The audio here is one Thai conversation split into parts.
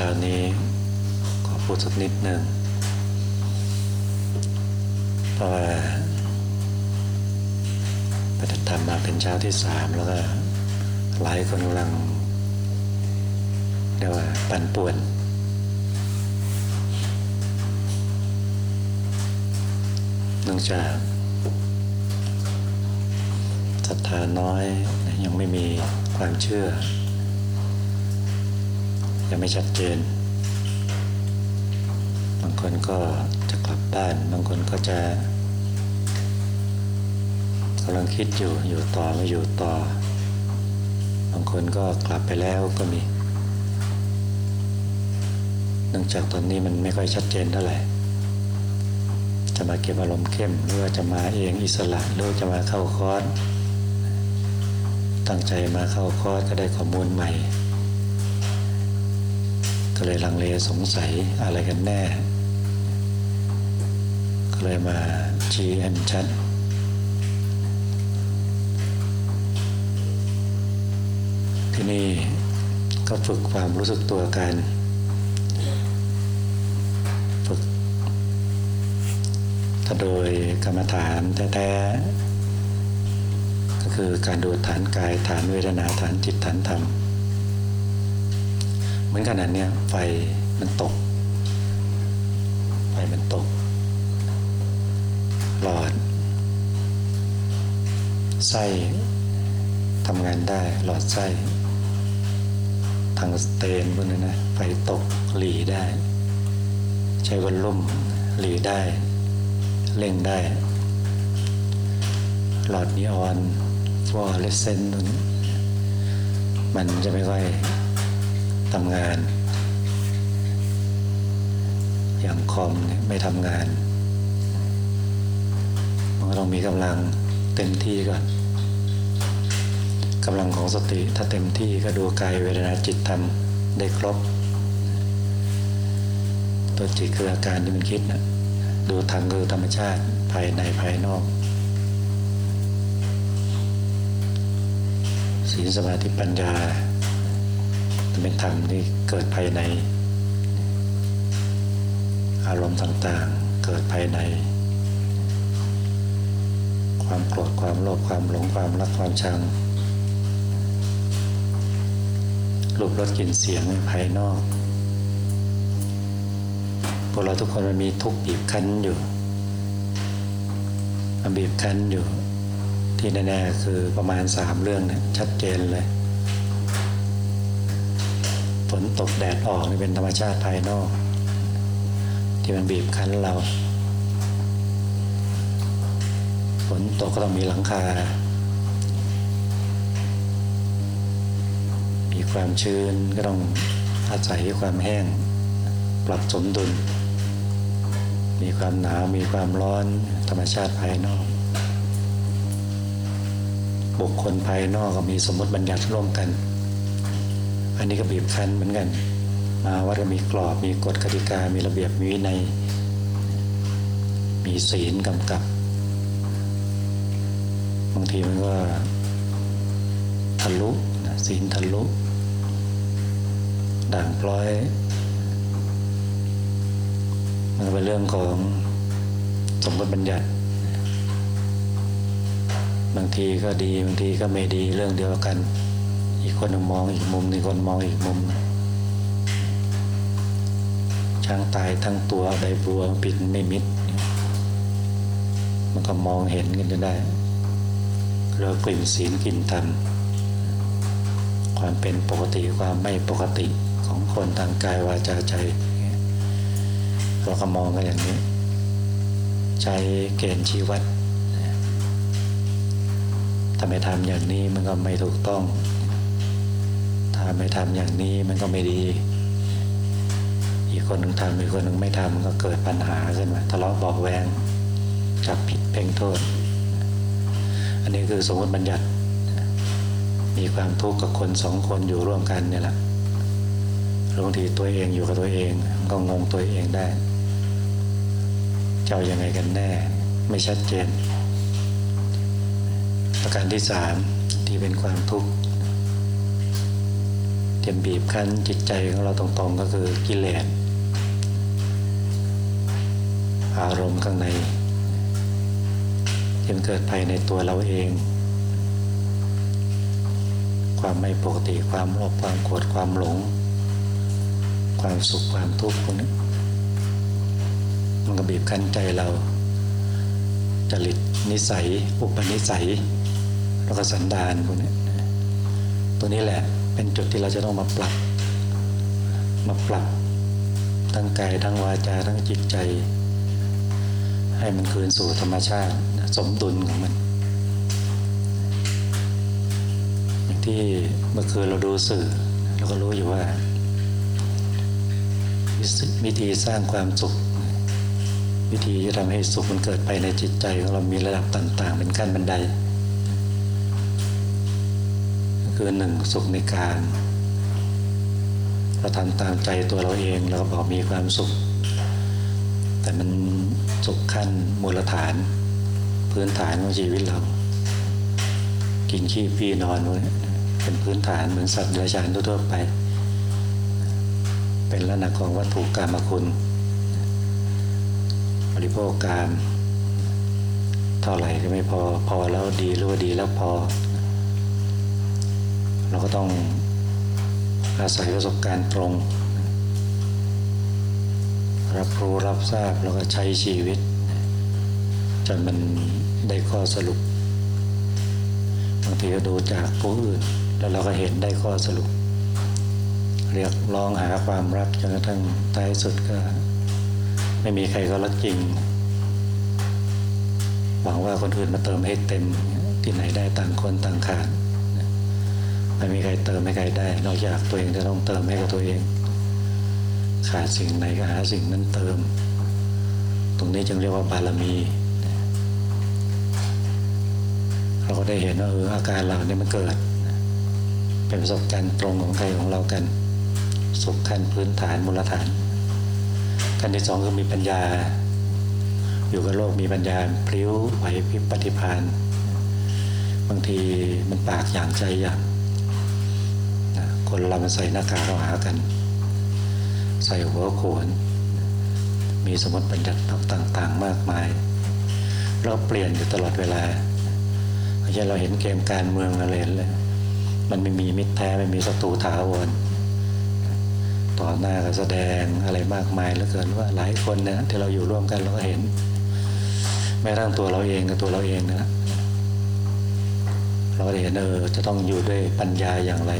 เช้านี้ขอพูดสักนิดหนึ่งเพราะว่าปฏิธรรมมาเป็นเช้าที่สามแล้วก็หลายคนกำลังเรียกว่าปั่นป่วน เนื่องจากศรัทธาน้อยยังไม่มีความเชื่อ ยังไม่ชัดเจน บางคนก็จะกลับบ้าน บางคนก็จะกำลังคิดอยู่อยู่ต่อไม่อยู่ต่อ บางคนก็กลับไปแล้วก็มีเนื่องจากตอนนี้มันไม่ค่อยชัดเจนเท่าไหร่ จะมาเก็บอารมณ์เข้มหรือว่าจะมาเองอิสระหรือว่าจะมาเข้าคอร์สตั้งใจมาเข้าคอร์สก็ได้ข้อมูลใหม่ ก็เลยลังเลสงสัยอะไรกันแน่ ก็เลยมาชี้ให้มันชัดที่นี่ก็ฝึกความรู้สึกตัวกัน ฝึก ถ้าโดยกรรมฐานแท้ๆก็คือการดูฐานกายฐานเวทนาฐานจิตฐานธรรม เหมือนขนาดเนี้ยไฟมันตก ไฟมันตก หลอด ไส้ทำงานได้หลอดไส้ทางสเตนพวกนั้นนะไฟตกหลีได้ ใช้วันลุ่มหลีได้เร่งได้ หลอดนีออนฟลูออเรสเซนต์ตัวนี้มันจะไม่ค่อย ทำงาน อย่างคอมเนี่ยไม่ทำงานมันก็ต้องมีกำลังเต็มที่ก่อนกำลังของสติถ้าเต็มที่ก็ดูกายเวทนาจิตธรรมได้ครบ ตัวจิตคืออาการที่มันคิดนะดูทางคือธรรมชาติภายในภายนอกศีลสมาธิปัญญา เป็นธรรมที่เกิดภายใน อารมณ์ต่างๆ เกิดภายใน ความโกรธความโลภความหลงความรักความชังรูปรสกลิ่นเสียงภายนอกพวกเราทุกคนมันมีทุกข์บีบคั้นอยู่มันบีบคั้นอยู่ที่แน่ๆคือประมาณสามเรื่องเนี่ยชัดเจนเลย นตกแดดออกนี่เป็นธรรมชาติภายนอก ที่มันบีบคั้นเราฝนตกก็ต้องมีหลังคา มีความชื้นก็ต้องอาศัยความแห้ง ปรับสมดุล มีความหนาวมีความร้อนธรรมชาติภายนอก บุคคลภายนอกก็มีสมมติบัญญัติร่วมกัน อันนี้ก็บีบคั้นเหมือนกันมาวัดก็มีกรอบมีกฎกติกา มีระเบียบมีวินัยมีศีลกำกับบางทีมันก็ทะลุนะศีลทะลุด่างพร้อย มันเป็นเรื่องของสมมติบัญญัติ บางทีก็ดีบางทีก็ไม่ดีเรื่องเดียวกัน อีกคนมองอีกมุมหนึ่งคนมองอีกมุมช้างตายทั้งตัวใบบัวปิดไม่มิด มันก็มองเห็นกันจะได้ เรียกกลิ่นศีลกลิ่นธรรมความเป็นปกติความไม่ปกติของคนทางกายวาจาใจเราก็มองกันอย่างนี้ใช้เกณฑ์ชีวัดถ้าไม่ทำอย่างนี้มันก็ไม่ถูกต้อง ไม่ทำอย่างนี้มันก็ไม่ดี อีกคนหนึ่งทำอีกคนหนึ่งไม่ทำก็เกิดปัญหาขึ้นมาทะเลาะเบาแวงจับผิดเพ่งโทษ อันนี้คือสมมติบัญญัติ มีความทุกข์กับคนสองคนอยู่ร่วมกันเนี่ยแหละบางทีตัวเองอยู่กับตัวเองก็งงตัวเองได้ เจ้ายังไงกันแน่ ไม่ชัดเจน ประการที่สามที่เป็นความทุกข์ จะบีบคั้นจิตใจของเราตรงๆก็คือกิเลสอารมณ์ข้างในที่มันเกิดภายในตัวเราเอง ความไม่ปกติความโลภความโกรธความหลง ความสุขความทุกข์พวกนี้มันก็บีบคั้นใจเราจริตนิสัย อุปนิสัย แล้วก็สันดานพวกนี้ตัวนี้แหละ เป็นจุดที่เราจะต้องมาปรับ มาปรับทั้งกายทั้งวาจาทั้งจิตใจ ให้มันคืนสู่ธรรมชาติ สมดุลของมัน อย่างที่เมื่อคืนเราดูสื่อเราก็รู้อยู่ว่าวิธีสร้างความสุข วิธีจะทำให้สุขมันเกิดไปในจิตใจของเรามีระดับต่าง ๆ เป็นขั้นบันได คือหนึ่งสุขในการเราทำตามใจตัวเราเองเราก็บอกมีความสุข แต่มันสุขขั้นมูลฐาน พื้นฐานของชีวิตเรา กินขี้พี่นอนเป็นพื้นฐานเหมือนสัตว์เดรัจฉานทั่วไป เป็นลักษณะของวัตถุกรรมคุณ บริโภคการเท่าไหร่ก็ไม่พอพอแล้วดีหรือว่าดีแล้วพอ เราก็ต้องอาศัยประสบการณ์ตรง รับรู้รับทราบแล้วก็ใช้ชีวิตจนมันได้ข้อสรุปบางทีก็ดูจากผู้อื่น แล้วเราก็เห็นได้ข้อสรุป เรียกร้องหาความรักจนกระทั่งท้ายสุดก็ ไม่มีใครก็รักจริง หวังว่าคนอื่นมาเติมให้เต็มที่ไหนได้ต่างคนต่างขาด ไม่มีใครเติมให้ใครได้ นอกจากตัวเองจะต้องเติมให้กับตัวเอง ขาดสิ่งไหนก็หาสิ่งนั้นเติม ตรงนี้จึงเรียกว่าบารมีเราก็ได้เห็นว่าเอออาการเราเนี่ยมันเกิด เป็นประสบการณ์ตรงของใครของเรากัน สุขขั้นพื้นฐานมูลฐานขั้นที่สองคือมีปัญญา อยู่กับโลกมีปัญญาพลิ้วไหวพิปฏิพานบางทีมันปากอย่างใจอย่าง คนเรามันใส่หน้ากากเราหากัน ใส่หัวโขน มีสมมติบัญญัติต่างๆ มากมาย เราเปลี่ยนอยู่ตลอดเวลาไม่ใช่เราเห็นเกมการเมืองอะไรเลยมันไม่มีมิตรแท้ไม่มีศัตรูถาวรต่อหน้าก็แสดงอะไรมากมายเหลือเกินว่าหลายคนเนี่ยที่เราอยู่ร่วมกันเราก็เห็นแม้ทั้งตัวเราเองกับตัวเราเองนะเราก็ได้เห็นเออจะต้องอยู่ด้วยปัญญาอย่างไร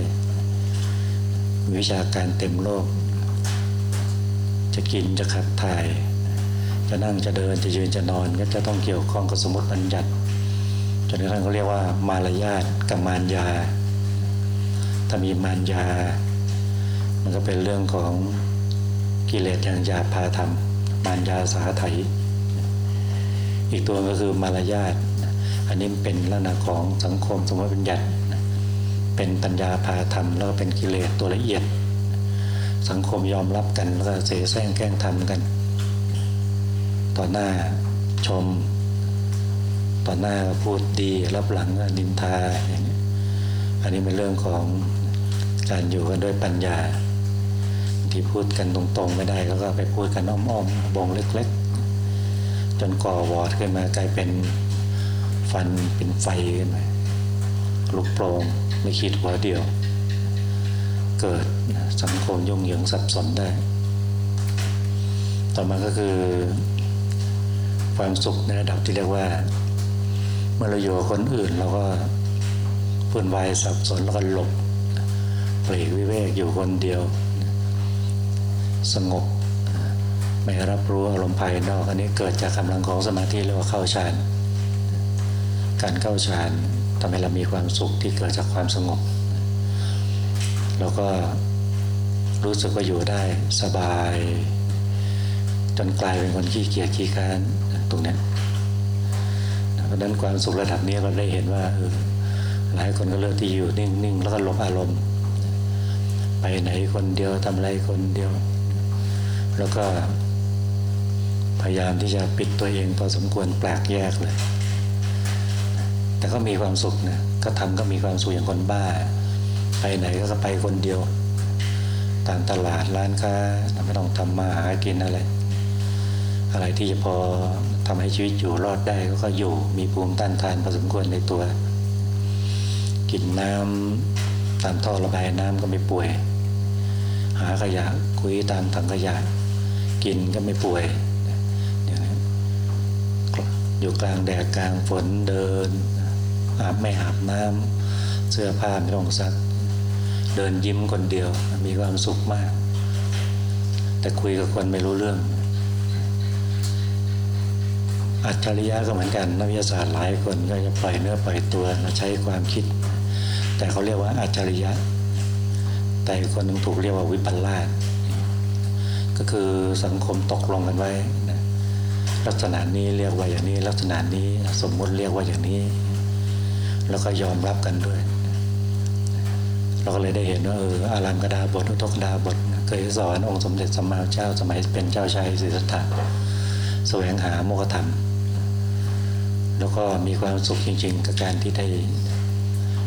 วิชาการเต็มโลก จะกินจะขับถ่าย จะนั่งจะเดินจะยืนจะนอน ก็จะต้องเกี่ยวข้องกับสมมติบัญญัติจนกระทั่งเขาเรียกว่ามารยาทกับมารยา ถ้ามีมารยา มันก็เป็นเรื่องของกิเลสอย่างยาพาธรรม มารยาสาไถอีกตัวก็คือมารยาทอันนี้เป็นลักษณะของสังคมสมมติบัญญัติ เป็นปัญญาพาธรรมแล้วก็เป็นกิเลสตัวละเอียด สังคมยอมรับกันแล้วก็เสแสร้งแกล้งทำกัน ต่อหน้าชม ต่อหน้าพูดดีรับหลังนินทาอย่างนี้อันนี้เป็นเรื่องของการอยู่กันด้วยปัญญาที่พูดกันตรงๆไม่ได้แล้วก็ไปพูดกันอ้อมๆบงเล็กๆ จนก่อวอดขึ้นมากลายเป็นฟันเป็นไฟขึ้นมาลุกโปรง ไม่คิดหัวเดียว เกิดสังคมยุ่งเหยิงสับสนได้ ต่อมาก็คือ ความสุขในระดับที่เรียกว่า เมื่อเราอยู่กับคนอื่นเราก็วุ่นวายสับสนแล้วก็หลบปลีกวิเวกอยู่คนเดียว สงบไม่รับรู้อารมณ์ภายนอก อันนี้เกิดจากกำลังของสมาธิเรียกว่าเข้าฌานการเข้าฌาน ทำให้เรามีความสุขที่เกิดจากความสงบ แล้วก็รู้สึกว่าอยู่ได้สบาย จนกลายเป็นคนขี้เกียจขี้ค้านตรงนี้เพราะนั้นความสุขระดับนี้เราได้เห็นว่าเออหลายคนก็เลือกที่อยู่นิ่งๆแล้วก็หลบอารมณ์ ไปไหนคนเดียวทำอะไรคนเดียว แล้วก็พยายามที่จะปิดตัวเองพอสมควรแปลกแยกเลย แต่ก็มีความสุขนะก็ทำก็มีความสุขอย่างคนบ้า ไปไหนก็ไปคนเดียวตามตลาดร้านค้าไม่ต้องทำมาหากินอะไรอะไรที่จะพอทำให้ชีวิตอยู่รอดได้ก็ก็อยู่มีภูมิต้านทานพอสมควรในตัว กินน้ำตามท่อระบายน้ำก็ไม่ป่วย หาขยะคุยตามถังขยะ กินก็ไม่ป่วยอยู่กลางแดดกลางฝนเดิน อาบไม่อาบน้ำเสื้อผ้าไม่ต้องซัก เดินยิ้มคนเดียวมีความสุขมาก แต่คุยกับคนไม่รู้เรื่อง อัจฉริยะก็เหมือนกันนักวิทยาศาสตร์หลายคนก็จะปล่อยเนื้อปล่อยตัวมาใช้ความคิด แต่เขาเรียกว่าอัจฉริยะ แต่คนหนึงถูกเรียกว่าวิปลาสก็คือสังคมตกลงกันไว้นะลักษณะนี้เรียกว่าอย่างนี้ ลักษณะนี้สมมุติเรียกว่าอย่างนี้ แล้วก็ยอมรับกันด้วย เราก็เลยได้เห็นว่าเอออารามกดาบทอุทกดาบทเคยสอนองค์สมเด็จสัมมาเจ้าสมัยเป็นเจ้าชายสิทธัตถะแสวงหาโมกขธรรม แล้วก็มีความสุขจริง ๆ กับการที่ได้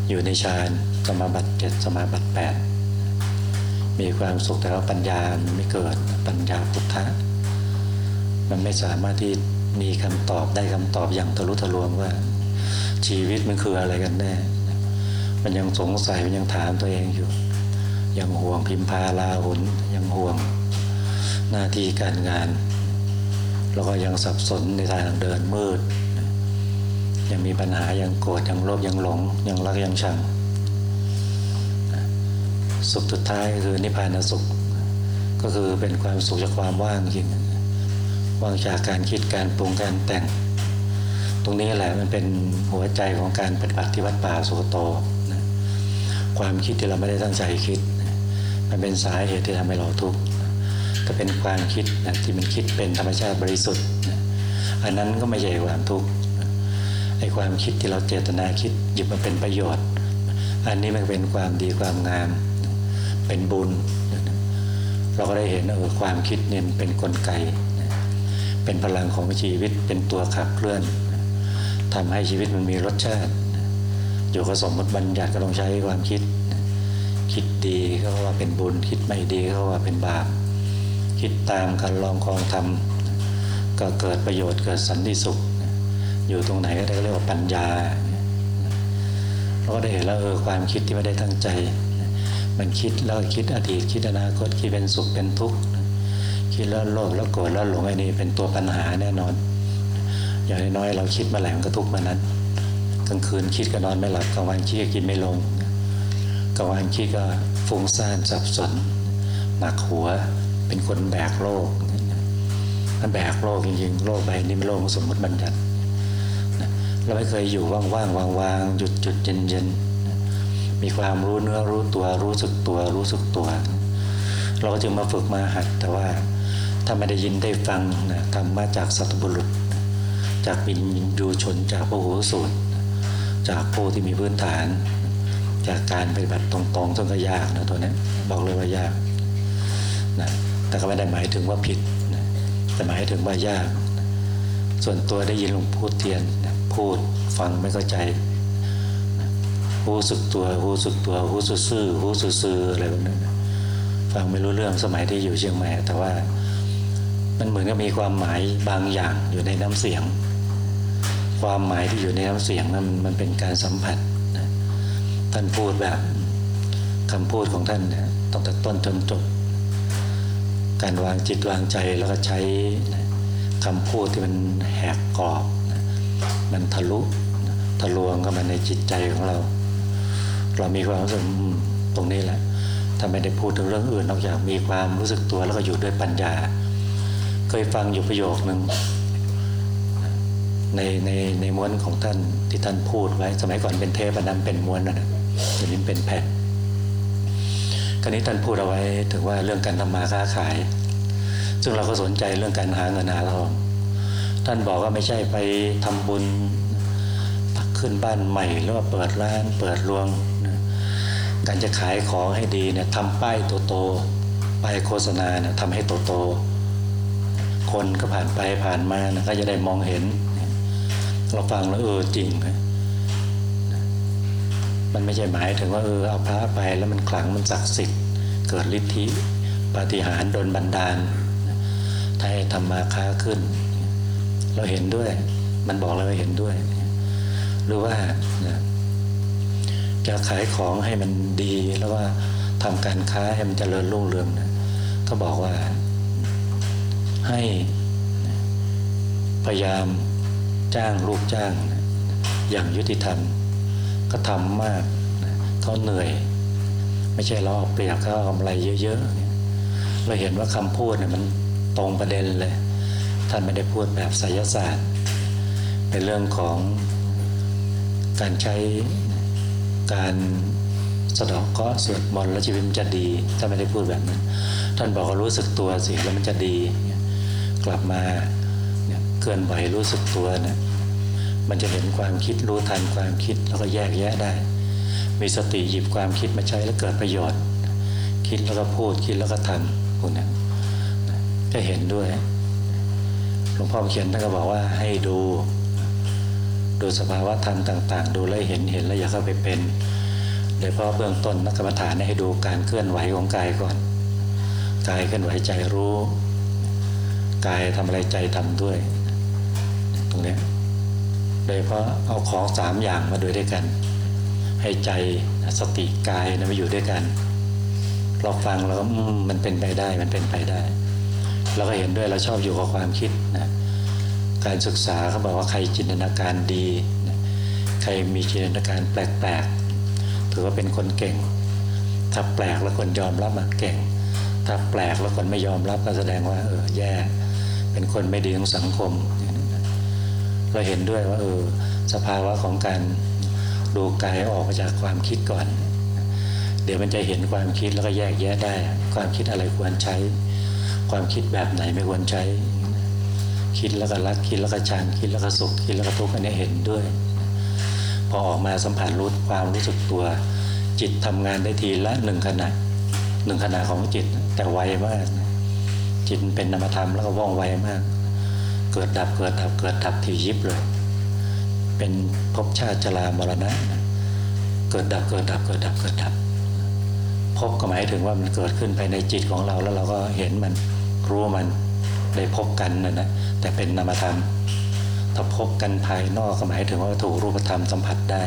อยู่ในฌานสมาบัติเจ็ดสมาบัติแปดมีความสุขแต่ว่าปัญญามันไม่เกิดปัญญาพุทธะมันไม่สามารถที่มีคำตอบได้คำตอบอย่างทะลุทะลวงว่า ชีวิตมันคืออะไรกันแน่ มันยังสงสัยมันยังถามตัวเองอยู่ ยังห่วงพิมพาลาหุนยังห่วงหน้าที่การงาน แล้วก็ยังสับสนในทางเดินมืด ยังมีปัญหายังโกรธยังโลภยังหลง ยังรักยังชังสุขสุดท้ายคือนิพพานสุข ก็คือเป็นความสุขจากความว่างจริงว่างจากการคิดการปรุงการแต่ง ตรงนี้แหละมันเป็นหัวใจของการปฏิบัติที่วัดป่าสุกโตนะความคิดที่เราไม่ได้ตั้งใจคิดนะมันเป็นสาเหตุที่ทำให้เราทุกข์นะก็เป็นความคิดนะที่มันคิดเป็นธรรมชาติบริสุทธิ์นะอันนั้นก็ไม่ใช่ความทุกข์ไอ้ความคิดที่เราเจตนาคิดหยิบมาเป็นประโยชน์ อันนี้มันเป็นความดีความงาม เป็นบุญ เราก็ได้เห็นว่าเออความคิดเนี่ยเป็นกลไก เป็นพลังของชีวิตเป็นตัวขับเคลื่อน ทำให้ชีวิตมันมีรสชาติ อยู่กับสมมติบัญญัติก็ต้องใช้ความคิด คิดดีก็ว่าเป็นบุญ คิดไม่ดีก็ว่าเป็นบาป คิดตามการลองคองทำก็เกิดประโยชน์เกิดสันติสุข อยู่ตรงไหนก็ได้เรียกว่าปัญญา เราก็ได้เห็นแล้วเออความคิดที่ไม่ได้ตั้งใจ มันคิดแล้วคิดอดีตคิดอนาคตคิดเป็นสุขเป็นทุกข์คิดแล้วโลภแล้วโกรธแล้วหลงไอ้นี่เป็นตัวปัญหาแน่นอน อย่างน้อยเราคิดมาแหลมก็ทุกมานั้น กลางคืนคิดก็นอนไม่หลับกลางวันคิดก็กินไม่ลงกลางวันคิดก็ฟุ้งซ่านสับสนหนักหัวเป็นคนแบกโลกมันแบกโลกจริงๆโลกใบนี้เป็นโลกของสมมติบัญญัติเราไม่เคยอยู่ว่างๆวางๆหยุดหยุดเย็นๆมีความรู้เนื้อรู้ตัวรู้สึกตัวรู้สึกตัว เราก็จึงมาฝึกมาหัดแต่ว่าถ้าไม่ได้ยินได้ฟังนะธรรมะจากสัตบุรุษ จากบินดูชนจากพระหูสูตร จากผู้ที่มีพื้นฐาน จากการปฏิบัติตรงๆซึ่งก็ยากนะตัวนี้บอกเลยว่ายากนะแต่ก็ไม่ได้หมายถึงว่าผิดนะแต่หมายถึงว่ายาก ส่วนตัวได้ยินหลวงพูดเทียนนะพูดฟังไม่เข้าใจหูสึกตัวหูสึกตัวหูซื่อหูซื่ออะไรแบบนั้นฟังไม่รู้เรื่องสมัยที่อยู่เชียงใหม่แต่ว่ามันเหมือนกับมีความหมายบางอย่างอยู่ในน้ำเสียง ความหมายที่อยู่ในน้ำเสียงนั้นมันเป็นการสัมผัสนะท่านพูดแบบคำพูดของท่านนะตั้งแต่ต้นจนจบ การวางจิตวางใจแล้วก็ใช้นะคำพูดที่มันแหกกรอบนะมันทะลุนะทะลวงเข้ามาในจิตใจของเรา เรามีความรู้สึกตรงนี้แหละถ้าไม่ได้พูดถึงเรื่องอื่นนอกจากมีความรู้สึกตัวแล้วก็อยู่ด้วยปัญญา เคยฟังอยู่ประโยคนึง ในในในม้วนของท่านที่ท่านพูดไว้ สมัยก่อนเป็นเทปอันนั้นเป็นม้วนนะนะเดี๋ยวนี้เป็นแผ่นคราวนี้ท่านพูดเอาไว้ถึงว่าเรื่องการทำมาค้าขาย ซึ่งเราก็สนใจเรื่องการหาเงินหาทองท่านบอกว่าไม่ใช่ไปทำบุญขึ้นบ้านใหม่หรือว่าเปิดร้านเปิดรวงนะการจะขายของให้ดีเนี่ยทำป้ายโตๆป้ายโฆษณาเนี่ยทำให้โตๆคนก็ผ่านไปผ่านมานะก็จะได้มองเห็น เราฟังแล้วเออจริงนะมันไม่ใช่หมายถึงว่าเออเอาพระไปแล้วมันขลังมันศักดิ์สิทธิ์เกิดฤทธิปาฏิหาริย์โดนบันดาลถ้าให้ทำมาค้าขึ้น เราเห็นด้วย มันบอกเราเห็นด้วย หรือว่าจะขายของให้มันดีแล้วว่าทำการค้าให้มันเจริญรุ่งเรืองนะก็บอกว่าให้พยายาม จ้างลูกจ้าง อย่างยุติธรรมก็ทำมากเขาเหนื่อย ไม่ใช่เราเอาเปรียบเขาเอากำไรเยอะๆเราเห็นว่าคำพูดเนี่ยมันตรงประเด็นเลย ท่านไม่ได้พูดแบบไสยศาสตร์ เป็นเรื่องของการใช้การสะดอกเคาะสวดมนต์แล้วชีวิตมันจะดีท่านไม่ได้พูดแบบนั้น ท่านบอกว่ารู้สึกตัวสิแล้วมันจะดี กลับมา เคลื่อนไหวรู้สึกตัวนะมันจะเห็นความคิดรู้ทันความคิดแล้วก็แยกแยะได้ มีสติหยิบความคิดมาใช้แล้วเกิดประโยชน์ คิดแล้วก็พูดคิดแล้วก็ทำพวกนี้ก็เห็นด้วยหลวงพ่อเขียนท่านก็บอกว่าให้ดู ดูสภาวะธรรมต่าง ๆ ดูแลวเห็นเห็นแล้วอย่าเข้าไปเป็นโดยเฉพาะเบื้องต้นนักกรรมฐานให้ดูการเคลื่อนไหวของกายก่อนกายเคลื่อนไหวใจรู้ กายทำอะไรใจทำด้วย ตรงนี้โดยเฉพาะเอาของสามอย่างมาด้วยด้วยกัน ให้ใจสติกายนะมาอยู่ด้วยกัน เราฟังแล้วมมันเป็นไปได้มันเป็นไปได้ เราก็เห็นด้วยเราชอบอยู่กับความคิดนะการศึกษาเขาบอกว่าใครจินตนาการดีนะใครมีจินตนาการแปลกๆถือว่าเป็นคนเก่ง ถ้าแปลกแล้วคนยอมรับมันเก่ง ถ้าแปลกแล้วคนไม่ยอมรับก็แสดงว่าเออแย่ เป็นคนไม่ดีของสังคม เราเห็นด้วยว่าเออสภาวะของการดูกายออกมาจากความคิดก่อน เดี๋ยวมันจะเห็นความคิดแล้วก็แยกแยะได้ ความคิดอะไรควรใช้ ความคิดแบบไหนไม่ควรใช้ คิดแล้วก็รักคิดแล้วก็ชังคิดแล้วก็สุขคิดแล้วก็ทุกข์อันนี้เห็นด้วย พอออกมาสัมผัสรู้ความรู้สึกตัว จิตทำงานได้ทีละหนึ่งขณะหนึ่งขณะของจิตแต่ไวมากจิตเป็นนามธรรมแล้วก็ว่องไวมาก เกิดดับเกิดดับเกิดดับที่ยิบเลย เป็นภพชาติจรามรณะ เกิดดับเกิดดับเกิดดับเกิดดับพบก็หมายถึงว่ามันเกิดขึ้นภายในจิตของเราแล้วเราก็เห็นมันรู้มันได้พบกันนะนะแต่เป็นนามธรรมถ้าพบกันภายนอกก็หมายถึงว่าถูกรูปธรรมสัมผัสได้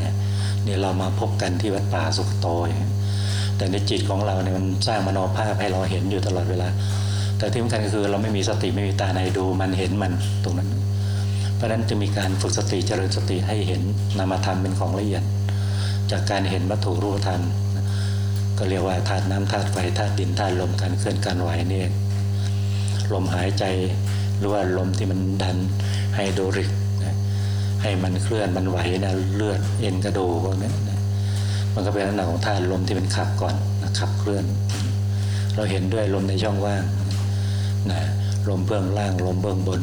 เนี่ยเรามาพบกันที่วัดป่าสุขโตยแต่ในจิตของเราเนี่ยมันสร้างมโนภาพให้เราเห็นอยู่ตลอดเวลา แต่ที่สำคัญก็คือเราไม่มีสติไม่มีตาในดูมันเห็นมันตรงนั้น เพราะฉะนั้นจะมีการฝึกสติเจริญสติให้เห็นนามธรรมเป็นของละเอียด จากการเห็นวัตถุรูปธรรมก็เรียกว่าธาตุน้ำธาตุไฟธาตุดินธาตุลมการเคลื่อนการไหวนี่องลมหายใจหรือว่าลมที่มันดันไฮโดริกให้มันเคลื่อนมันไหวนะเลือดเอ็นกระดูกพวกนี้นมันก็เป็นลักษณะของธาตุลมที่มันขับก่อนนะขับเคลื่อน เราเห็นด้วยลมในช่องว่าง นะลมเบื้องล่างลมเบื้องบน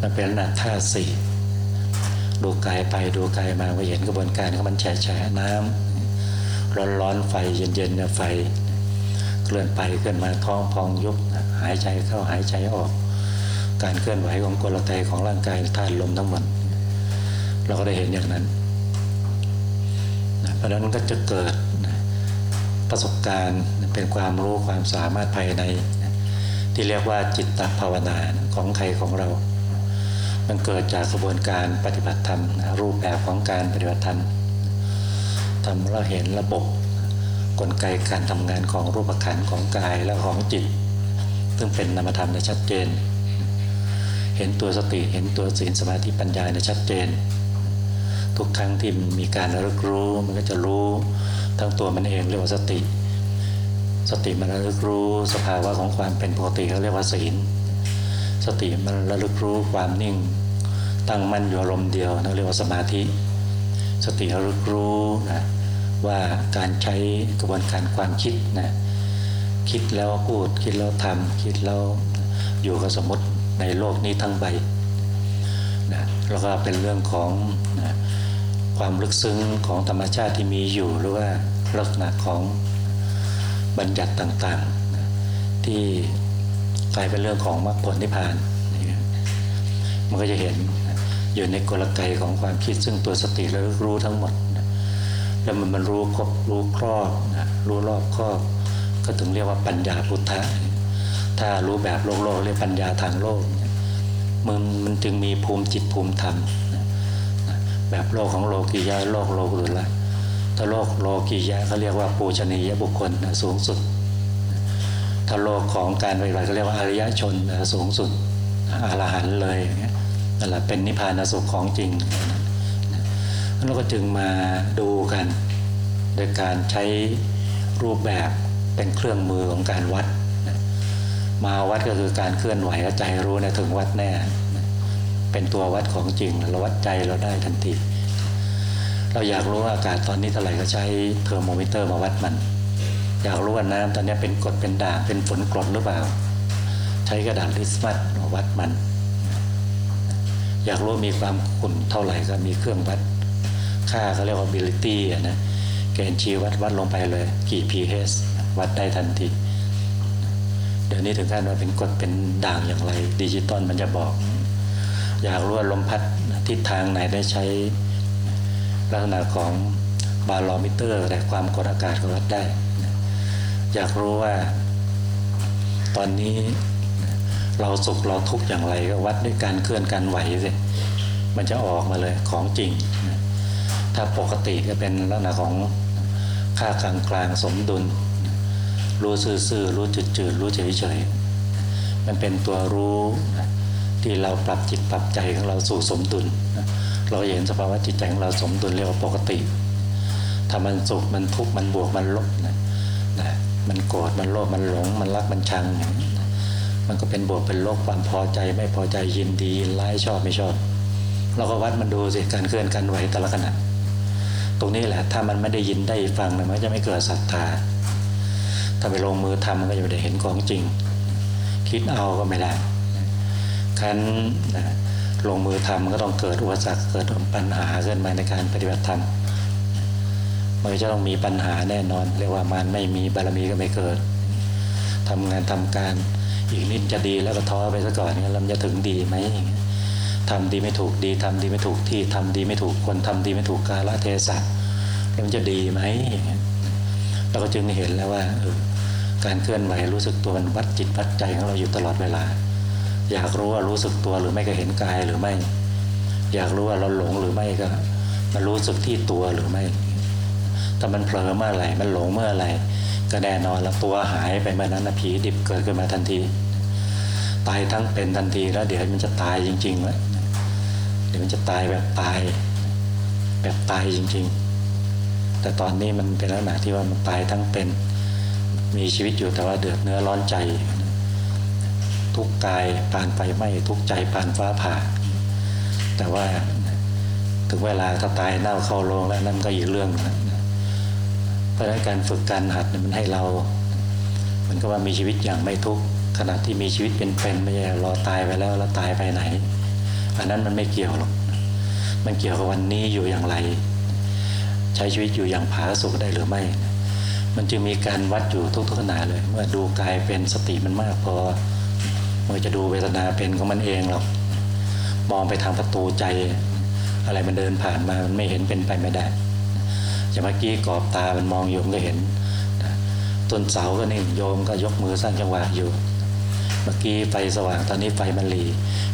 มันเป็นลักษณะธาสี่ดูกายไปดูกายมาก็เห็นกระบวนการของมันแฉะแฉะน้ำร้อนร้อนไฟเย็นเย็นไฟ เคลื่อนไปเคลื่อนมาท้องพองยุบหายใจเข้าหายใจออก การเคลื่อนไหวของกลไกของร่างกายธาตุลมทั้งหมดเราก็ได้เห็นอย่างนั้นนะเพราะนั้นก็จะเกิดนะประสบการณ์เป็นความรู้ความสามารถภายใน ที่เรียกว่าจิตตภาวนาของใครของเรา มันเกิดจากกระบวนการปฏิบัติธรรมรูปแบบของการปฏิบัติธรรมทำเราเห็นระบบกลไกการทำงานของรูปขันธ์ของกายและของจิต ซึ่งเป็นนามธรรมในชัดเจน เห็นตัวสติเห็นตัวศีลสมาธิปัญญาในชัดเจน ทุกครั้งที่มีการระลึกรู้มันก็จะรู้ทั้งตัวมันเองเรียกว่าสติ สติมันระลึกรู้สภาวะของความเป็นปกติเขาเรียกว่าศีล สติมันระลึกรู้ความนิ่ง ตั้งมั่นอยู่อารมณ์เดียวนั่นเรียกว่าสมาธิ สติระลึกรู้นะว่าการใช้กระบวนการความคิดนะคิดแล้วพูดคิดแล้วทำคิดแล้วอยู่กับสมมติในโลกนี้ทั้งใบนะแล้วก็เป็นเรื่องของนะความลึกซึ้งของธรรมชาติที่มีอยู่หรือว่าลักษณะของ บัญญัติต่างๆนะที่กลายเป็นเรื่องของมรรคผลนิพพานนี่มันก็จะเห็นนะอยู่ในกลไกของความคิดซึ่งตัวสติระลึกรู้ทั้งหมดนะแล้วมันมันรู้ครบรู้ครอบนะรู้รอบครอบ ก็ถึงเรียกว่าปัญญาพุทธะ ถ้ารู้แบบโลกโลกเรียกปัญญาทางโลกมันมันจึงมีภูมิจิตภูมิธรรมนะแบบโลกของโลกียะโลกโลกุตละ ถ้าโลกโลกียะเขาเรียกว่าปูชนียบุคคลสูงสุด ถ้าโลกของการปฏิบัติก็เรียกว่าอริยชนสูงสุดอรหันต์เลยอย่างเงี้ยนั่นแหละเป็นนิพพานสุขของจริงนะแล้วก็จึงมาดูกันโดยการใช้รูปแบบเป็นเครื่องมือของการวัด มาวัดก็คือการเคลื่อนไหวและใจรู้นะถึงวัดแน่ เป็นตัววัดของจริงเราวัดใจเราได้ทันที เราอยากรู้ว่าอากาศตอนนี้เท่าไหร่ก็ใช้เทอร์โมมิเตอร์มาวัดมัน อยากรู้ว่าน้ำตอนนี้เป็นกรดเป็นด่างเป็นฝนกรดหรือเปล่า ใช้กระดาษลิตมัสมาวัดมัน อยากรู้มีความขุ่นเท่าไหร่ก็มีเครื่องวัด ค่าเขาเรียกว่า ability อะนะเกณฑ์ชี้วัดวัดลงไปเลยกี่ pH วัดได้ทันที เดี๋ยวนี้ถึงขั้นว่าเป็นกดเป็นด่างอย่างไร ดิจิตอลมันจะบอก อยากรู้ว่าลมพัดทิศทางไหนได้ใช้ ลักษณะของบาโลมิเตอร์แต่ความกดอากาศก็วัดได้ อยากรู้ว่า ตอนนี้เราสุขเราทุกข์อย่างไรก็วัดด้วยการเคลื่อนการไหวสิมันจะออกมาเลยของจริง ถ้าปกติก็เป็นลักษณะของค่ากลางกลางสมดุล รู้ซื่อๆรู้จืดๆรู้เฉยๆมันเป็นตัวรู้นะ ที่เราปรับจิตปรับใจของเราสู่สมดุล เราเห็นสภาวะจิตใจของเราสมดุลเรียกว่าปกติถ้ามันสุขมันทุกข์มันบวกมันลบนะนะมันโกรธมันโลภมันหลง มันรักมันชังอย่างนี้มันก็เป็นบวกเป็นลบความพอใจไม่พอใจยินดียินร้ายชอบไม่ชอบ เราก็วัดมันดูสิการเคลื่อนการไหวแต่ละขณะตรงนี้แหละถ้ามันไม่ได้ยินได้ฟังนะมันจะไม่เกิดศรัทธาถ้าไปลงมือทำมันก็จะไม่ได้เห็นของจริง คิดเอาก็ไม่ได้ คันนะลงมือทำมันก็ต้องเกิดอุปสรรคเกิดปัญหาขึ้นมาในการปฏิบัติธรรมมันจะต้องมีปัญหาแน่นอน เรียกว่ามันไม่มีบารมีก็ไม่เกิดทำงานทำการอีกนิดจะดีแล้วก็ท้อไปซะก่อนงั้นแล้วมันจะถึงดีไหมอย่างเงี้ยทำดีไม่ถูกดีทำดีไม่ถูกที่ทำดีไม่ถูกคนทำดีไม่ถูกกาลเทศะแล้วมันจะดีไหมอย่างเงี้ยเราก็จึงเห็นแล้วว่าออการเคลื่อนไหวรู้สึกตัวมันวัดจิตวัดใจของเราอยู่ตลอดเวลา อยากรู้ว่ารู้สึกตัวหรือไม่ก็เห็นกายหรือไม่ อยากรู้ว่าเราหลงหรือไม่ก็มันรู้สึกที่ตัวหรือไม่ถ้ามันเผลอเมื่อไหร่มันหลงเมื่อไหร่ก็แน่นอนแล้วตัวหายไปเมื่อนั้นนะผีดิบเกิดขึ้นมาทันที ตายทั้งเป็นทันทีแล้วเดี๋ยวมันจะตายจริงๆแล้วเดี๋ยวมันจะตายแบบตาย แบบตายจริง ๆ แต่ตอนนี้มันเป็นลักษณะที่ว่ามันตายทั้งเป็น มีชีวิตอยู่แต่ว่าเดือดเนื้อร้อนใจ ทุกกายปานไฟไหม้ทุกใจปานฟ้าผ่า แต่ว่าถึงเวลาถ้าตายเน่าเข้าโรงแล้วนั่นก็อีกเรื่องนะเพราะฉะนั้นการฝึกการหัดมันให้เรามันก็ว่ามีชีวิตอย่างไม่ทุกข์ขณะที่มีชีวิตเป็นๆไม่ใช่รอตายไปแล้วแล้วตายไปไหนอันนั้นมันไม่เกี่ยวหรอกมันเกี่ยวกับวันนี้อยู่อย่างไร ใช้ชีวิตอยู่อย่างผาสุกได้หรือไม่ มันจึงมีการวัดอยู่ทุกๆขณะเลย เมื่อดูกายเป็นสติมันมากพอ มื่อจะดูเวทนาเป็นของมันเองหรอกมองไปทางประตูใจ อะไรมันเดินผ่านมามันไม่เห็นเป็นไปไม่ได้อย่างเมื่อกี้กรอบตามันมองอยู่มก็เห็นต้นเสาก็นี่โยมก็ยกมือสร้างจังหวะอยู่ เมื่อกี้ไฟสว่างตอนนี้ไฟมันหลี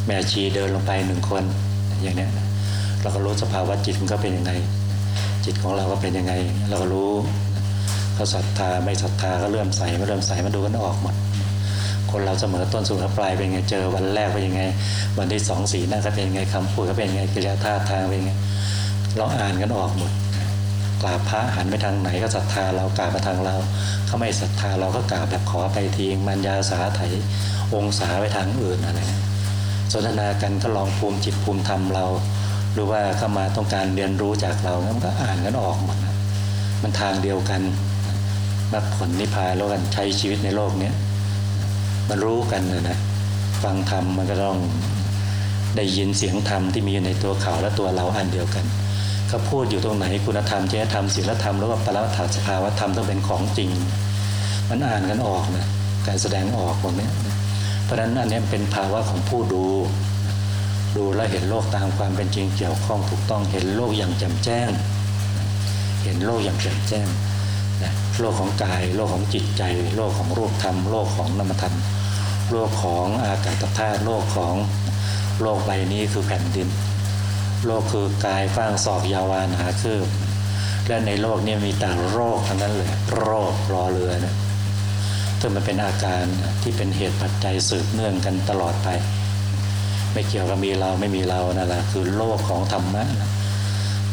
แม่ชีเดินลงไปหนึ่งคนอย่างเนี้ยเราก็รู้สภาวะจิตมันก็เป็นยังไง จิตของเราก็เป็นยังไง เราก็รู้เขาศรัทธาไม่ศรัทธาก็เลื่อมใสไม่เลื่อมใสมันดูกันออกหมด คนเราเสมอต้นสู่ปลายเป็นไงเจอวันแรกเป็นยังไง วันที่สองสีหน้าก็เป็นยังไงคำพูดก็เป็นยังไงกิริยาท่าทางเป็นยังไงเราอ่านกันออกหมดกราบพระหันไปทางไหนก็ศรัทธาเรากราบมาทางเราเขาไม่ศรัทธาเราก็กราบแบบขอไปทีมันยาสาไถองศาไปทางอื่นอะไรสนทนากันก็ลองภูมิจิตภูมิธรรมเรา หรือว่าเข้ามาต้องการเรียนรู้จากเรามันก็อ่านกันออกหมดมันทางเดียวกันมรรคผลนิพพานแล้วกันใช้ชีวิตในโลกเนี้ย มันรู้กันนะนะฟังธรรมมันก็ต้องได้ยินเสียงธรรมที่มีอยู่ในตัวเขาและตัวเราอันเดียวกันเขาพูดอยู่ตรงไหนคุณธรรมจริยธรรมศีลธรรมหรือว่าปรัตถสภาวธรรมต้องเป็นของจริง มันอ่านกันออกนะการแสดงออกพวกนี้เพราะฉะนั้นอันนี้เป็นภาวะของผู้ดู ดูแลวเห็นโลกตามความเป็นจริงเกี่ยวข้องถูกต้องเห็นโลกอย่างแจ่มแจ้ง เห็นโลกอย่างแจ่มแจ้งนะโลกของกาย โลกของจิตใจ โลกของรูปธรรม โลกของนามธรรม โลกของอากาศธาตุโลกของโลกใบนี้คือแผ่นดิน โลกคือกายฟางศอกยาวานหาคืบและในโลกนี้มีแต่โรคทั้งนั้นเลยโรครอเรือนะซึ่งมันเป็นอาการที่เป็นเหตุปัจจัยสืบเนื่องกันตลอดไป ไม่เกี่ยวกับมีเราไม่มีเรานั่นแหละคือโลกของธรรมะนะ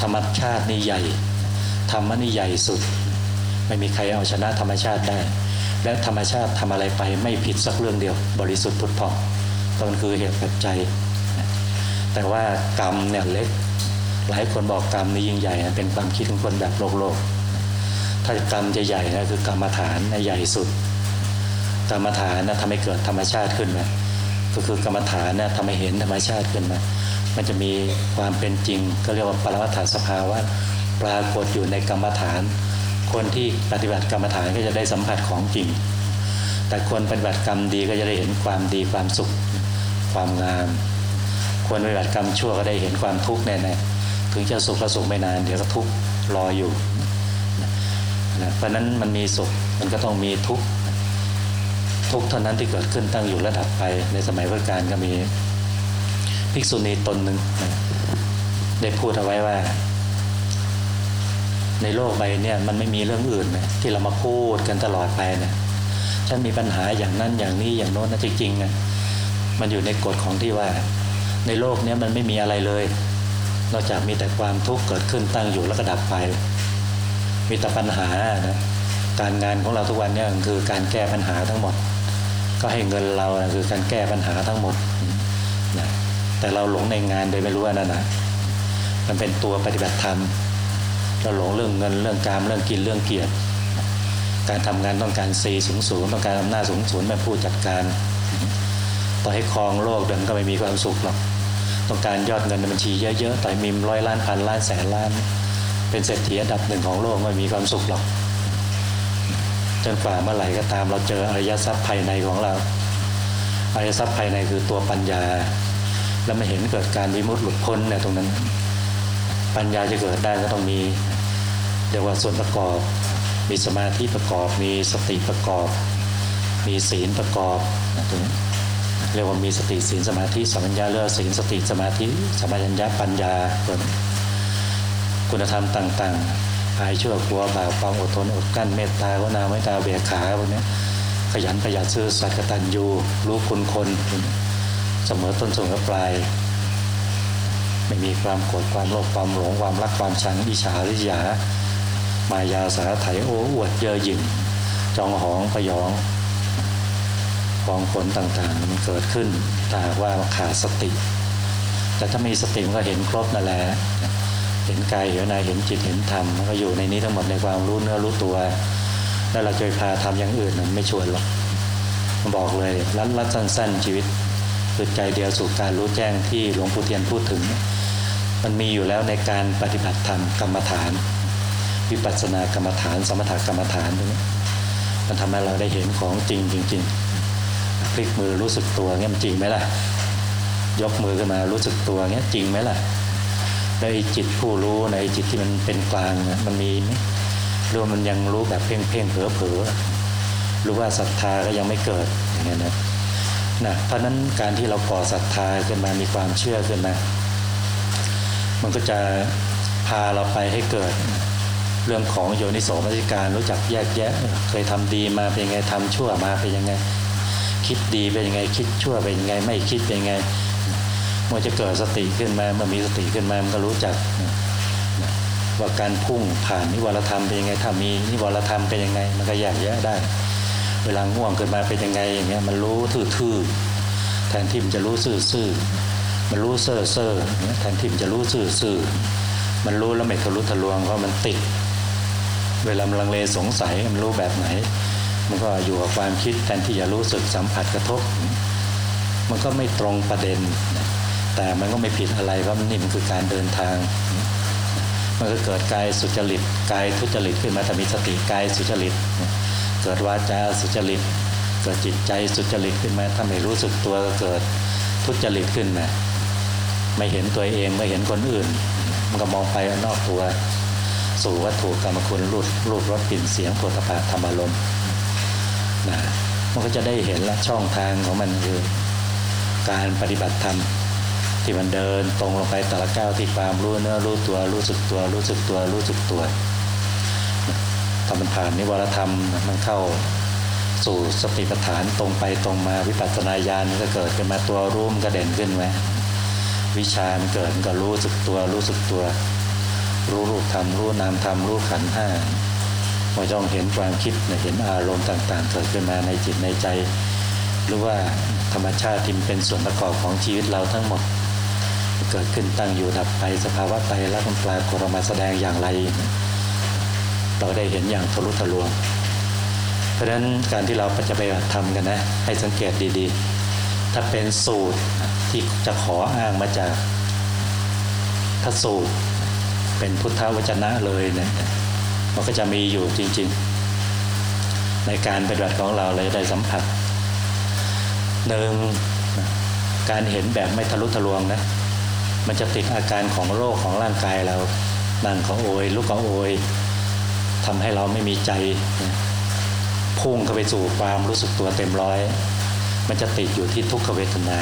ธรรมชาตินี่ใหญ่ธรรมะนี่ใหญ่สุด ไม่มีใครเอาชนะธรรมชาติได้ และธรรมชาติทำอะไรไปไม่ผิดสักเรื่องเดียว บริสุทธิ์พุทธพองตอนคือเหตุปัจจัยแต่ว่ากรรมเนี่ยเล็ก หลายคนบอกกรรมนี่ยิ่งใหญ่นะเป็นความคิดของคนแบบโลกโลก ถ้ากรรมจะใหญ่นะคือกรรมฐานใหญ่สุด กรรมฐานนะทำให้เกิดธรรมชาติขึ้นมาก็คือกรรมฐานนะทำให้เห็นธรรมชาติขึ้นมา มันจะมีความเป็นจริง ก็เรียกว่าปรมัตถสภาวะปรากฏอยู่ในกรรมฐาน คนที่ปฏิบัติกรรมฐานก็จะได้สัมผัสของจริง แต่คนปฏิบัติกรรมดีก็จะได้เห็นความดีความสุข ความงาม คนปฏิบัติกรรมชั่วก็ได้เห็นความทุกข์แน่ๆถึงจะสุขก็สุขไม่นาน เดี๋ยวก็ทุกข์รออยู่นะเพราะนั้นมันมีสุขมันก็ต้องมีทุกข์ทุกข์เท่านั้นที่เกิดขึ้นตั้งอยู่ระดับไปในสมัยพุทธกาลก็มี ภิกษุณีตนหนึ่งได้พูดเอาไว้ว่า ในโลกใบเนี่ยมันไม่มีเรื่องอื่นนะที่เรามาพูดกันตลอดไปนะฉันมีปัญหาอย่างนั้นอย่างนี้อย่างโน้นนะจริงๆนะมันอยู่ในกฎของที่ว่า ในโลกนี้มันไม่มีอะไรเลย นอกจากมีแต่ความทุกข์เกิดขึ้นตั้งอยู่แล้วก็ดับไป มีแต่ปัญหานะการงานของเราทุกวันเนี่ยคือการแก้ปัญหาทั้งหมด ก็ให้เงินเรานะคือการแก้ปัญหาทั้งหมดนะแต่เราหลงในงานโดยไม่รู้ว่านั่นนะมันเป็นตัวปฏิบัติธรรม เราหลงเรื่องเงินเรื่องการเรื่องกินเรื่องเกียรติการทำงานต้องการซีสูงสูงต้องการอำนาจสูงสูงเป็นผู้จัดการต่อให้ครองโลกเดิมก็ไม่มีความสุขหรอกต้องการยอดเงินในบัญชีเยอะๆต่อยมีร้อยล้านพันล้านแสนล้าน เป็นเศรษฐีอันดับหนึ่งของโลกไม่มีความสุขหรอก จนกว่าเมื่อไหร่ก็ตามเราเจออริยทรัพย์ภายในของเราอริยทรัพย์ภายในคือตัวปัญญา แล้วมาเห็นเกิดการวิมุตติหลุดพ้นเนี่ยตรงนั้น ปัญญาจะเกิดได้ก็ต้องมี เรียกว่าส่วนประกอบ มีสมาธิประกอบ มีสติประกอบ มีศีลประกอบนะตรงนี้เรียกว่ามีสติศีลสมาธิสัมปัญญาเรื่อศีลสติสมาธิสัมปัญญะปัญญาส่วนคุณธรรมต่างๆอายชั่วกลัวบาปความอดทนอดกลั้นเมตตากรุณาเมตตาเบียขาพวกนี้ขยันประหยัดซื่อสัตย์กตัญญูรู้คุณคนเสมอต้นส่วนกับปลาย ไม่มีความโกรธความโลภความหลงความรักความชังอิจฉาริษยา มายาสาไถโอ้อวดเย่อหยิ่งจองหองพยองกองผลต่างๆมันเกิดขึ้นถ้าว่าขาดสติ แต่ถ้ามีสติมันก็เห็นครบนั่นแหละเห็นกายเห็นนายเห็นจิตเห็นธรรมมันก็อยู่ในนี้ทั้งหมดในความรู้เนื้อรู้ตัว แล้วเราจะพาทำอย่างอื่นมันไม่ชวนหรอกมันบอกเลยรัดรัดสั้น ๆ ชีวิตคือใจเดียวสู่การรู้แจ้งที่หลวงปู่เทียนพูดถึง มันมีอยู่แล้วในการปฏิบัติธรรมกรรมฐาน วิปัสสนากรรมฐาน สมถกรรมฐานตรงนี้มันทำให้เราได้เห็นของจริงจริงๆพลิกมือรู้สึกตัวเงี้ยมันจริงไหมล่ะ ยกมือขึ้นมารู้สึกตัวเงี้ยจริงไหมล่ะแล้วไอ้จิตผู้รู้ในจิตที่มันเป็นกลางมันมีไหมหรือมันยังรู้แบบเพ่งเพ่งเผลอเผลอหรือว่าศรัทธาก็ยังไม่เกิดอย่างเงี้ยนะนะเพราะฉะนั้นการที่เราก่อศรัทธาขึ้นมามีความเชื่อขึ้นมา มันก็จะพาเราไปให้เกิด เรื่องของโยนิโสมนสิการรู้จักแยกแยะ เคยทำดีมาเป็นยังไงทำชั่วมาเป็นยังไง คิดดีเป็นยังไง คิดชั่วเป็นยังไง ไม่คิดเป็นยังไงเมื่อจะเกิดสติขึ้นมาเมื่อมีสติขึ้นมามันก็รู้จักว่าการพุ่งผ่านนิวรธรรมเป็นยังไงถ้ามีนิวรธรรมเป็นยังไง มันก็แยกแยะได้ เวลาง่วงเกิดมาเป็นยังไงอย่างเงี้ยมันรู้ทื่อๆแทนที่มันจะรู้ซื่อๆมันรู้เซ่อเซ่อๆแทนที่มันจะรู้ซื่อๆมันรู้แล้วไม่ทะลุทะลวงเพราะมันติด เวลามันลังเลสงสัยมันรู้แบบไหน มันก็อยู่กับความคิดแทนที่จะรู้สึกสัมผัสกระทบ มันก็ไม่ตรงประเด็น แต่มันก็ไม่ผิดอะไรเพราะนี่มันคือการเดินทาง มันก็เกิดกายสุจริตกายทุจริตขึ้นมาแต่มีสติกายสุจริต เกิดวาจาสุจริต เกิดจิตใจสุจริตขึ้นมาถ้าไม่รู้สึกตัวก็เกิดทุจริตขึ้นมาไม่เห็นตัวเองไม่เห็นคนอื่น มันก็มองไปนอกตัว สู่วัตถุกรรมคุณรูปรูปรสกลิ่นเสียงโผฏฐะธรรมารมณ์นะมันก็จะได้เห็นละช่องทางของมันคือการปฏิบัติธรรมที่มันเดินตรงลงไปแต่ละก้าวที่ความรู้เนื้อรู้ตัวรู้สึกตัว รู้สึกตัวรู้สึกตัวถ้ามันผ่านนิวรธรรมมันเข้าสู่สติปัฏฐานตรงไปตรงมาวิปัสสนาญาณก็เกิดขึ้นมาตัวรู้มันก็เด่นขึ้นไหมวิชามันเกิดก็รู้สึกตัวรู้สึกตัว รู้รูปธรรมรู้นามธรรมรู้ขันธ์ห้าไม่ต้องเห็นความคิดเห็นอารมณ์ต่าง ๆ เกิดขึ้นมาในจิตในใจ หรือว่าธรรมชาติที่มันเป็นส่วนประกอบของชีวิตเราทั้งหมด เกิดขึ้นตั้งอยู่ดับไปสภาวะไตรลักษณ์มันปรากฏออกมาแสดงอย่างไรเราได้เห็นอย่างทะลุทะลวง เพราะฉะนั้นการที่เราจะไปทำกันนะ ให้สังเกตดีๆ ถ้าเป็นสูตรที่จะขออ้างมาจากถ้าสูตร เป็นพุทธวจนะเลยเนี่ยมันก็จะมีอยู่จริง ๆ ในการปฏิบัติของเราเลยได้สัมผัสหนึ่งการเห็นแบบไม่ทะลุทะลวงนะมันจะติดอาการของโรคของร่างกายเรานั่งก็โอยลุกก็โอยทำให้เราไม่มีใจพุ่งเข้าไปสู่ความรู้สึกตัวเต็มร้อย มันจะติดอยู่ที่ทุกขเวทนา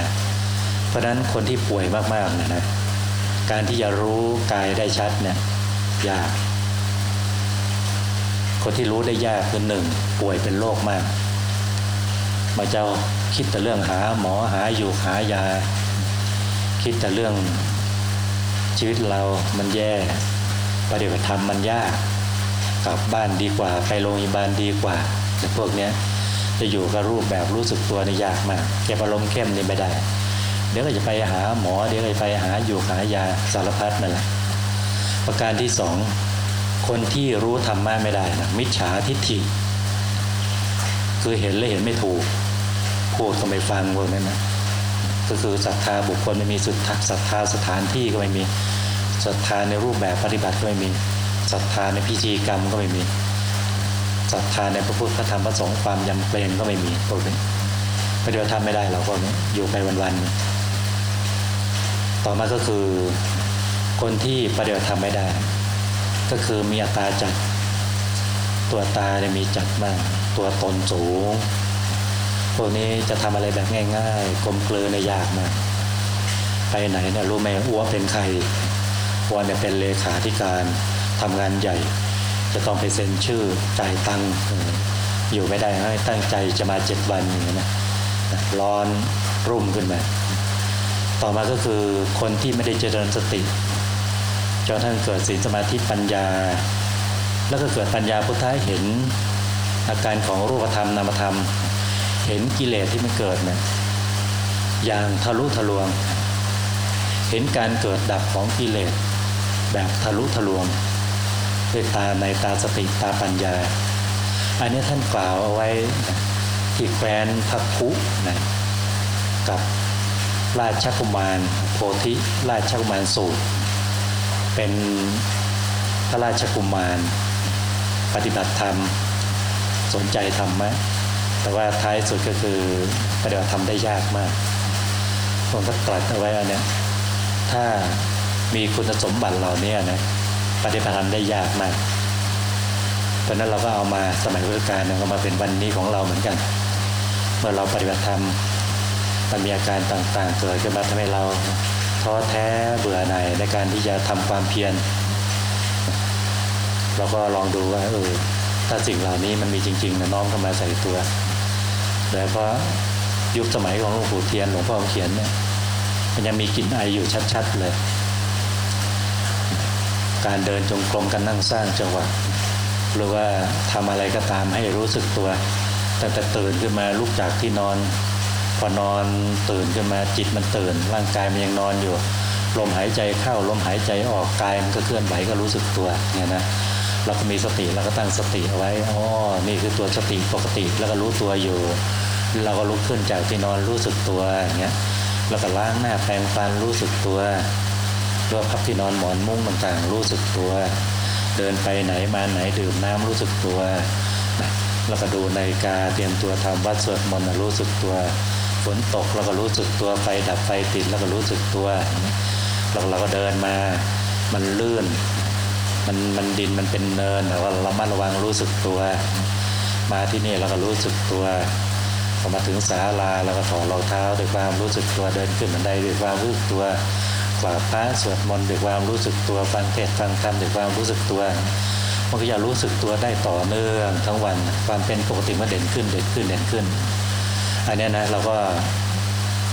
เพราะนั้นคนที่ป่วยมากๆเนี่ยนะ การที่จะรู้กายได้ชัดเนี่ยยาก คนที่รู้ได้ยากคือหนึ่งป่วยเป็นโรคมาก มาเจ้าคิดแต่เรื่องหาหมอหาอยู่หายา คิดแต่เรื่องชีวิตเรามันแย่ปฏิบัติธรรมมันยาก กลับบ้านดีกว่าไปโรงพยาบาลดีกว่าแต่พวกเนี้ยจะอยู่กับรูปแบบรู้สึกตัวนี่ยากมากเก็บอารมณ์เข้มนี่ไม่ได้ เดี๋ยวก็จะไปหาหมอ เดี๋ยวก็จะไปหาอยู่หายาสารพัดนั่นแหละประการที่สองคนที่รู้ธรรมะไม่ได้นะมิจฉาทิฏฐิ คือเห็นแล้วเห็นไม่ถูก พูดก็ไม่ฟังพวกนั้นนะก็คือศรัทธาบุคคลไม่มีสุดทักศรัทธาสถานที่ก็ไม่มีศรัทธาในรูปแบบปฏิบัติก็ไม่มีศรัทธาในพิธีกรรมก็ไม่มีศรัทธาในพระพุทธพระธรรมพระสงฆ์ความยำเกรงก็ไม่มีพวกนี้ปฏิบัติธรรมไม่ได้เรากนี้อยู่ไปวันๆ ต่อมาก็คือคนที่ปฏิบัติธรรมไม่ได้ ก็คือมีอัตตาจัดตัวตาเนี่ยมีจัดมากตัวตนสูงพวกนี้จะทำอะไรแบบง่ายๆกลมเกลือในยากมากไปไหนเนี่ยรู้ไหมอ้วเป็นใครอ้วเนี่ยเป็นเลขาธิการทำงานใหญ่ จะต้องไปเซ็นชื่อจ่ายตังค์อออยู่ไม่ได้ให้ตั้งใจจะมาเจ็ดวันอย่างนี้นะร้อนรุ่มขึ้นมา ต่อมาก็คือคนที่ไม่ได้เจริญสติจนทั้งเกิดศีลสมาธิปัญญา แล้วก็เกิดปัญญาพุทธะเห็นอาการของรูปธรรมนามธรรม เห็นกิเลสที่มันเกิดเนี่ยอย่างทะลุทะลวง เห็นการเกิดดับของกิเลสแบบทะลุทะลวงด้วยตาในตาสติตาปัญญา อันนี้ท่านกล่าวเอาไว้ที่แคว้นพักคุนะกับ ราชกุมารโพธิราชกุมารสูตร เป็นพระราชกุมาร ปฏิบัติธรรม สนใจธรรมะแต่ว่าท้ายสุดก็คือปฏิบัติธรรมได้ยากมากผมก็ตรัสเอาไว้อันเนี้ยถ้ามีคุณสมบัติเหล่านี้นะปฏิบัติธรรมได้ยากมากเพราะนั้นเราก็เอามาสมัยพุทธกาลก็มาเป็นวันนี้ของเราเหมือนกัน เมื่อเราปฏิบัติธรรม มันมีอาการต่างๆ เกิดขึ้นมาทำให้เราท้อแท้เบื่อหน่ายในการที่จะทำความเพียรเราก็ลองดูว่าเออถ้าสิ่งเหล่านี้มันมีจริงๆนะน้อมเข้ามาใส่ตัวโดยเพราะยุคสมัยของหลวงปู่เทียนหลวงพ่อเขียนเนี่ยมันยังมีกลิ่นไออยู่ชัดๆเลย การเดินจงกรมการนั่งสร้างจังหวะหรือว่าทำอะไรก็ตามให้รู้สึกตัวตั้งแต่ตื่นขึ้นมาลุกจากที่นอน พอนอนตื่นขึ้นมาจิตมันตื่น ร่างกายมันยังนอนอยู่ ลมหายใจเข้าลมหายใจออกกายมันก็เคลื่อนไหวก็รู้สึกตัวเนี่ยนะเราก็มีสติเราก็ตั้งสติเอาไว้อ๋อนี่คือตัวสติปกติแล้วก็รู้ตัวอยู่ เราก็ลุกขึ้นจากที่นอนรู้สึกตัวอย่างเงี้ยแล้วก็ล้างหน้าแปรงฟันรู้สึกตัวรวมพับที่นอนหมอนมุ้งต่างๆ รู้สึกตัว เดินไปไหนมาไหนดื่มน้ำรู้สึกตัวนะแล้วก็ดูนาฬิกาเตรียมตัวทำวัดสวดมนต์รู้สึกตัว ฝนตกเราก็รู้สึกตัวไฟดับไฟติดแล้วก็รู้สึกตัวอย่าเราก็เดินมา มันลื่น มันมันดินมันเป็นเนินแต่ว่าเราระมัดระวังรู้สึกตัว มาที่นี่เราก็รู้สึกตัวพอมาถึงศาลาเราก็ถอดรองเท้าด้วยความรู้สึกตัวเดินขึ้นบันไดด้วยความรู้สึกตัวกว่าพระสวดมนต์ด้วยความรู้สึกตัวฟังเทศฟังธรรมด้วยความรู้สึกตัวมันก็จะรู้สึกตัวได้ต่อเนื่องทั้งวันความเป็นปกติมันเด่นขึ้นเด่นขึ้นเด่นขึ้น อันนี้นะเราก็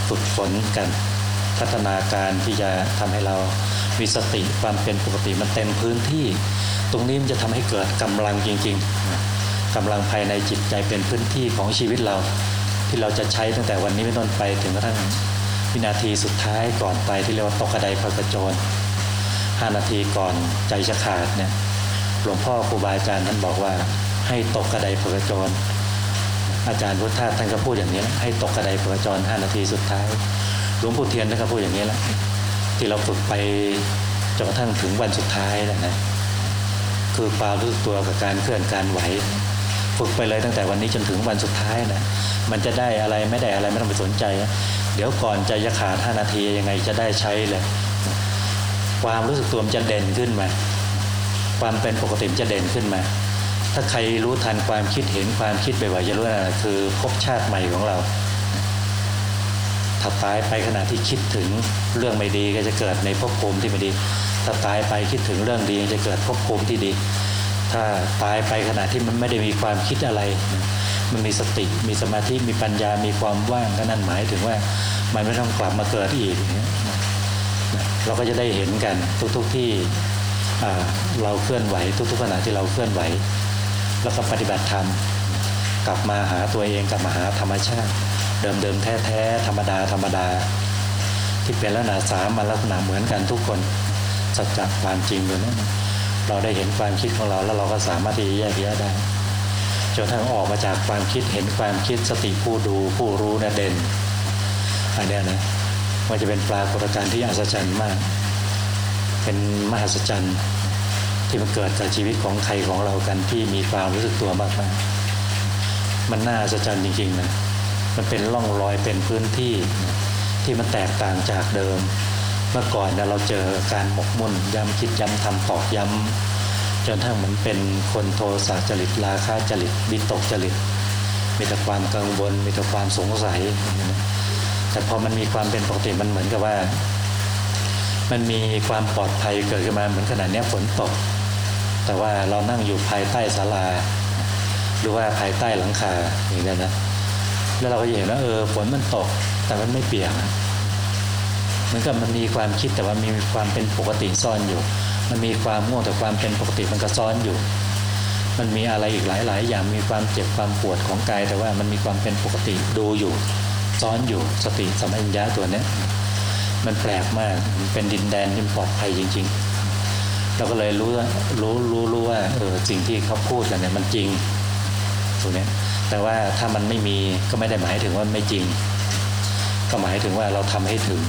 ฝึกฝนกันพัฒนาการที่จะทำให้เรามีสติความเป็นปกติมันเต็มพื้นที่ ตรงนี้มันจะทำให้เกิดกำลังจริงๆกำลังภายในจิตใจเป็นพื้นที่ของชีวิตเรา ที่เราจะใช้ตั้งแต่วันนี้เป็นต้นไปถึงกระทั่งวินาทีสุดท้ายก่อนไปที่เรียกว่าตกกระไดพระกระโจนห้านาทีก่อนใจจะขาดเนี่ยหลวงพ่อครูบาอาจารย์ท่านบอกว่าให้ตกกระไดพระกระโจน อาจารย์พุทธาท่านก็พูดอย่างนี้ให้ตกกระไดพระจรห้านาทีสุดท้ายหลวงปู่เทียนท่านก็พูดอย่างนี้แหละที่เราฝึกไปจนกระทั่งถึงวันสุดท้ายนะนะคือความรู้สึกตัวกับการเคลื่อนการไหว ฝึกไปเลยตั้งแต่วันนี้จนถึงวันสุดท้ายนะมันจะได้อะไรไม่ได้อะไรไม่ต้องไปสนใจ เดี๋ยวก่อนใจจะขาดห้านาทียังไงจะได้ใช้เลยความรู้สึกตัวมันจะเด่นขึ้นมา ความเป็นปกติมันจะเด่นขึ้นมา ถ้าใครรู้ทันความคิดเห็นความคิดบ่อยๆจะรู้ว่าคือภพชาติใหม่ของเรา ถ้าตายไปขณะที่คิดถึงเรื่องไม่ดีก็จะเกิดในภพภูมิที่ไม่ดี ถ้าตายไปคิดถึงเรื่องดีจะเกิดภพภูมิที่ดี ถ้าตายไปขณะที่มันไม่ได้มีความคิดอะไร มันมีสติ มีสมาธิ มีปัญญา มีความว่างก็นั่นหมายถึงว่ามันไม่ต้องกลับมาเกิดอีกเราก็จะได้เห็นกันทุกๆที่เราเคลื่อนไหวทุกๆขณะที่เราเคลื่อนไหว แล้วก็ปฏิบัติธรรม กลับมาหาตัวเองกลับมาหาธรรมชาติ เดิมเดิมๆแท้แท้ๆธรรมดาธรรมดา ที่เป็นลักษณะสามัญลักษณะเหมือนกันทุกคนสัจจความจริงเลยนะเราได้เห็นความคิดของเราแล้วเราก็สามารถที่จะแยกแยะได้จนทั้งออกมาจากความคิดเห็นความคิดสติผู้ดูผู้รู้นะเด่นอันนี้นะมันจะเป็นปรากฏการณ์ที่อัศจรรย์มาก เป็นมหัศจรรย์ ที่มันเกิดกับชีวิตของใครของเรากันที่มีความรู้สึกตัวมากๆมันน่าอัศจจริงๆนะมันเป็นร่องรอยเป็นพื้นที่ที่มันแตกต่างจากเดิม เมื่อก่อนเราเจอการหมกมุ่นย้ำคิดย้ำทำตอกย้ำจนทั้งเหมือนเป็นคนโทสะจริตราคะจริตวิตกจริต มีแต่ความกังวลมีแต่ความสงสัย แต่พอมันมีความเป็นปกติมันเหมือนกับว่า มันมีความปลอดภัยเกิดขึ้นมาเหมือนขนาดนี้ฝนตก แต่ว่าเรานั่งอยู่ภายใต้ศาลา หรือว่าภายใต้หลังคาอย่างนี้นะแล้วเราก็จะเห็นว่าเออฝนมันตก แต่มันไม่เปียกเหมือนกับมันมีความคิดแต่ว่ามีความเป็นปกติซ่อนอยู่ มันมีความง่วงแต่ความเป็นปกติมันก็ซ่อนอยู่ มันมีอะไรอีกหลาย ๆ อย่างมีความเจ็บความปวดของกาย แต่ว่ามันมีความเป็นปกติดูอยู่ซ่อนอยู่สติสัมัญญาตัวเนี้ยมันแปลกมากมันเป็นดินแดนที่ปลอดภัยจริง ๆ เราก็เลยรู้ว่ารู้รู้รู้ว่าเออสิ่งที่เขาพูดกันเนี่ยมันจริงตรงนี้แต่ว่าถ้ามันไม่มีก็ไม่ได้หมายถึงว่าไม่จริง ก็หมายถึงว่าเราทำให้ถึง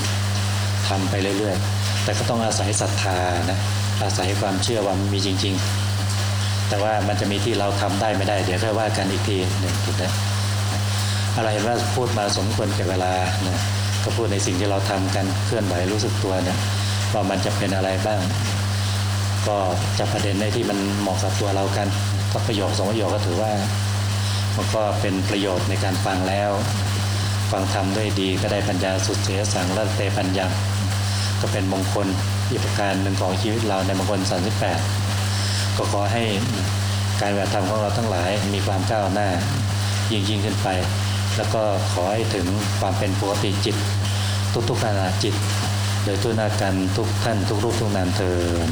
ทำไปเรื่อยๆ แต่ก็ต้องอาศัยศรัทธานะอาศัยความเชื่อว่ามันมีจริง ๆ แต่ว่ามันจะมีที่เราทำได้ไม่ได้ เดี๋ยวค่อยว่ากันอีกทีหนึ่งถูกไหมอะไรว่าพูดมาสมควรแก่เวลานะก็พูดในสิ่งที่เราทำกันเคลื่อนไหวรู้สึกตัวเนี่ยว่ามันจะเป็นอะไรบ้าง ก็จะประเด็นในที่มันเหมาะกับตัวเรากันก็ประโยคสองประโยคก็ถือว่ามันก็เป็นประโยชน์ในการฟังแล้ว ฟังธรรมด้วยดีก็ได้ปัญญาสุดเสียสังและเตปัญญาก็เป็นมงคลอีกประการหนึ่งของชีวิตเราในมงคล38 ก็ขอให้การปฏิบัติธรรมของเราทั้งหลายมีความก้าวหน้ายิ่งยิ่งขึ้นไป แล้วก็ขอให้ถึงความเป็นปกติจิต ทุกๆขณะจิต โดยทุกนาการทุกท่านทุกรูปทุกนามเทิน